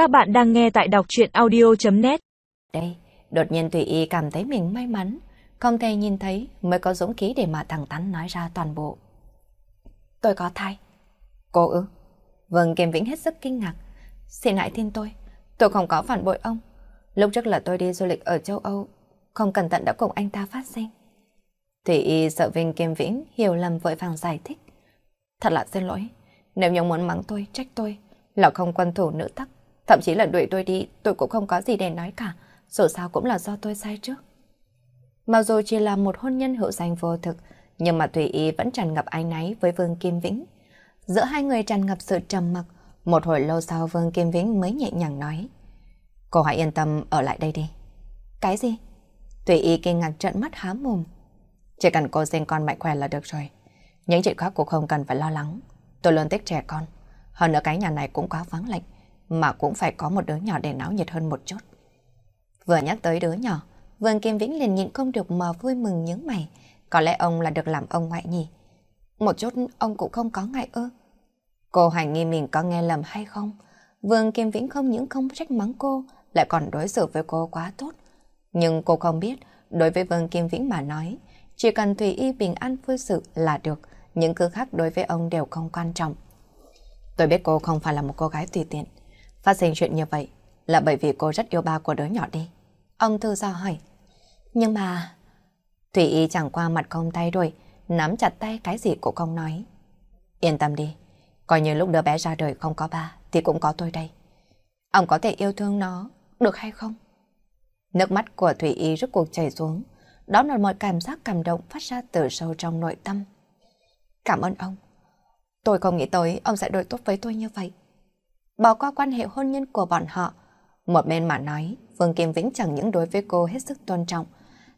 Các bạn đang nghe tại đọc chuyện audio.net Đây, đột nhiên Thủy Y cảm thấy mình may mắn, không thể nhìn thấy mới có dũng khí để mà thẳng thắn nói ra toàn bộ. Tôi có thai. Cô ư? Vâng, Kiềm Vĩnh hết sức kinh ngạc. Xin hãy tin tôi, tôi không có phản bội ông. Lúc trước là tôi đi du lịch ở châu Âu, không cẩn thận đã cùng anh ta phát sinh. Thủy Y sợ Vinh Kiêm Vĩnh hiểu lầm vội vàng giải thích. Thật là xin lỗi, nếu như muốn mắng tôi, trách tôi, là không quân thủ nữ tắc, thậm chí là đuổi tôi đi, tôi cũng không có gì để nói cả, dù sao cũng là do tôi sai trước. Mặc dù chỉ là một hôn nhân hữu danh vô thực, nhưng mà Thủy Y vẫn tràn ngập ái náy với Vương Kim Vĩnh. Giữa hai người tràn ngập sự trầm mặc, một hồi lâu sau Vương Kim Vĩnh mới nhẹ nhàng nói. Cô hãy yên tâm ở lại đây đi. Cái gì? Thủy Y kinh ngạc trợn mắt há mồm. Chỉ cần cô sinh con mạnh khỏe là được rồi. Những chuyện khác cô không cần phải lo lắng. Tôi luôn thích trẻ con. Hơn nữa cái nhà này cũng quá vắng lạnh, mà cũng phải có một đứa nhỏ để náo nhiệt hơn một chút. Vừa nhắc tới đứa nhỏ, Vương Kim Vĩnh liền nhịn không được mà vui mừng nhướng mày. Có lẽ ông là được làm ông ngoại nhỉ? Một chút ông cũng không có ngại ư. Cô hoài nghi mình có nghe lầm hay không? Vương Kim Vĩnh không những không trách mắng cô, lại còn đối xử với cô quá tốt. Nhưng cô không biết, đối với Vương Kim Vĩnh mà nói, chỉ cần tùy y bình an vui sự là được, những thứ khác đối với ông đều không quan trọng. Tôi biết cô không phải là một cô gái tùy tiện. Phát sinh chuyện như vậy là bởi vì cô rất yêu ba của đứa nhỏ đi. Ông thư do hỏi. Nhưng mà... Thủy Y chẳng qua mặt không tay rồi, nắm chặt tay cái gì cũng không nói. Yên tâm đi, coi như lúc đứa bé ra đời không có ba thì cũng có tôi đây. Ông có thể yêu thương nó, được hay không? Nước mắt của Thủy Y rút cuộc chảy xuống, đó là một cảm giác cảm động phát ra từ sâu trong nội tâm. Cảm ơn ông. Tôi không nghĩ tới ông sẽ đối tốt với tôi như vậy. Bỏ qua quan hệ hôn nhân của bọn họ, một bên mà nói, Vương Kim Vĩnh chẳng những đối với cô hết sức tôn trọng,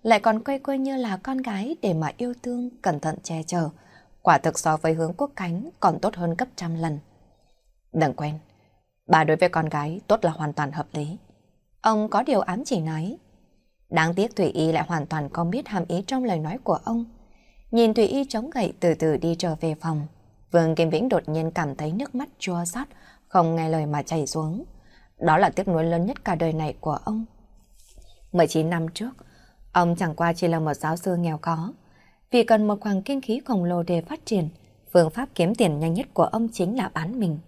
lại còn quay quê như là con gái để mà yêu thương, cẩn thận che chở. Quả thực so với hướng quốc cánh còn tốt hơn gấp trăm lần. Đừng quên, bà đối với con gái tốt là hoàn toàn hợp lý. Ông có điều ám chỉ nói. Đáng tiếc Thủy Y lại hoàn toàn không biết hàm ý trong lời nói của ông. Nhìn Thủy Y chống gậy từ từ đi trở về phòng. Vương Kim Vĩnh đột nhiên cảm thấy nước mắt chua xót, không nghe lời mà chảy xuống. Đó là tiếc nuối lớn nhất cả đời này của ông. 19 năm trước, ông chẳng qua chỉ là một giáo sư nghèo khó. Vì cần một khoản kinh khí khổng lồ để phát triển, phương pháp kiếm tiền nhanh nhất của ông chính là bán mình.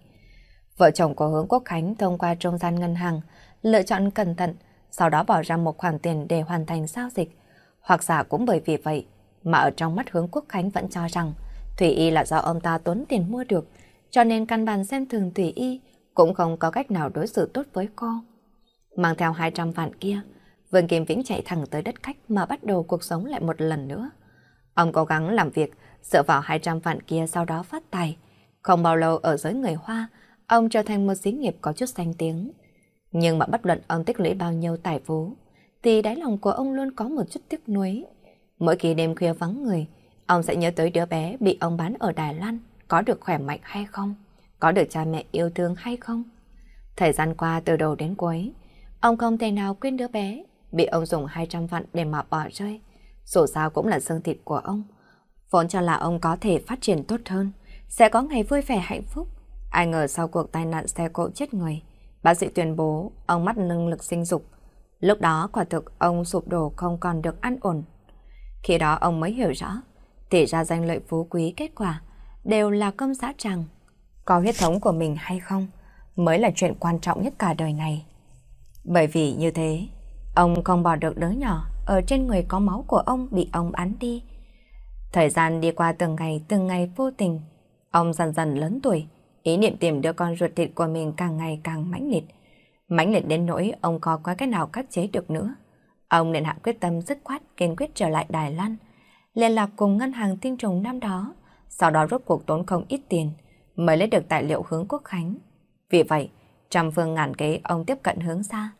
Vợ chồng của Hướng Quốc Khánh thông qua trung gian ngân hàng, lựa chọn cẩn thận, sau đó bỏ ra một khoản tiền để hoàn thành giao dịch. Hoặc giả cũng bởi vì vậy, mà ở trong mắt Hướng Quốc Khánh vẫn cho rằng Thủy Y là do ông ta tốn tiền mua được, cho nên căn bản xem thường Thủy Y cũng không có cách nào đối xử tốt với cô. Mang theo 200 vạn kia, Vương Kim Vĩnh chạy thẳng tới đất khách mà bắt đầu cuộc sống lại một lần nữa. Ông cố gắng làm việc, dựa vào 200 vạn kia sau đó phát tài. Không bao lâu ở giới người Hoa, ông trở thành một xí nghiệp có chút danh tiếng. Nhưng mà bất luận ông tích lũy bao nhiêu tài phú, thì đáy lòng của ông luôn có một chút tiếc nuối. Mỗi khi đêm khuya vắng người, ông sẽ nhớ tới đứa bé bị ông bán ở Đài Loan, có được khỏe mạnh hay không, có được cha mẹ yêu thương hay không. Thời gian qua từ đầu đến cuối, ông không thể nào quên đứa bé, bị ông dùng 200 vạn để mà bỏ rơi. Dù sao cũng là xương thịt của ông. Vốn cho là ông có thể phát triển tốt hơn, sẽ có ngày vui vẻ hạnh phúc. Ai ngờ sau cuộc tai nạn xe cộ chết người, bác sĩ tuyên bố ông mất năng lực sinh dục. Lúc đó quả thực ông sụp đổ không còn được an ổn. Khi đó ông mới hiểu rõ, thì ra danh lợi phú quý kết quả đều là công xã tràng. Có huyết thống của mình hay không mới là chuyện quan trọng nhất cả đời này. Bởi vì như thế, ông không bỏ được đứa nhỏ ở trên người có máu của ông bị ông bắn đi. Thời gian đi qua từng ngày từng ngày vô tình, ông dần dần lớn tuổi, ý niệm tìm đứa con ruột thịt của mình càng ngày càng mãnh liệt. Mãnh liệt đến nỗi ông có có cái nào cắt chế được nữa. Ông nên hạ quyết tâm dứt khoát kiên quyết trở lại Đài Loan, liên lạc cùng ngân hàng tinh trùng năm đó, sau đó rốt cuộc tốn không ít tiền, mới lấy được tài liệu hướng quốc khánh. Vì vậy, trăm phương ngàn kế ông tiếp cận hướng xa.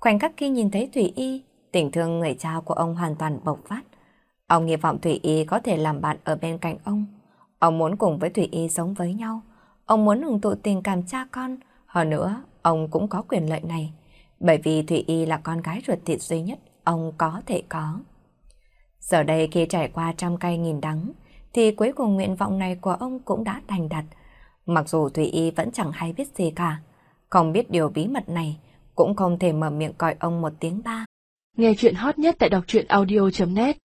Khoảnh khắc khi nhìn thấy Thủy Y, tình thương người cha của ông hoàn toàn bộc phát. Ông hy vọng Thủy Y có thể làm bạn ở bên cạnh ông. Ông muốn cùng với Thủy Y sống với nhau. Ông muốn hưởng tụ tình cảm cha con. Hơn nữa, ông cũng có quyền lợi này. Bởi vì Thủy Y là con gái ruột thịt duy nhất ông có thể có. Giờ đây khi trải qua trăm cây nghìn đắng, thì cuối cùng nguyện vọng này của ông cũng đã thành đặt. Mặc dù Thủy Y vẫn chẳng hay biết gì cả. không biết điều bí mật này, cũng không thể mở miệng gọi ông một tiếng ba. Nghe chuyện hot nhất tại đọc truyện audio.net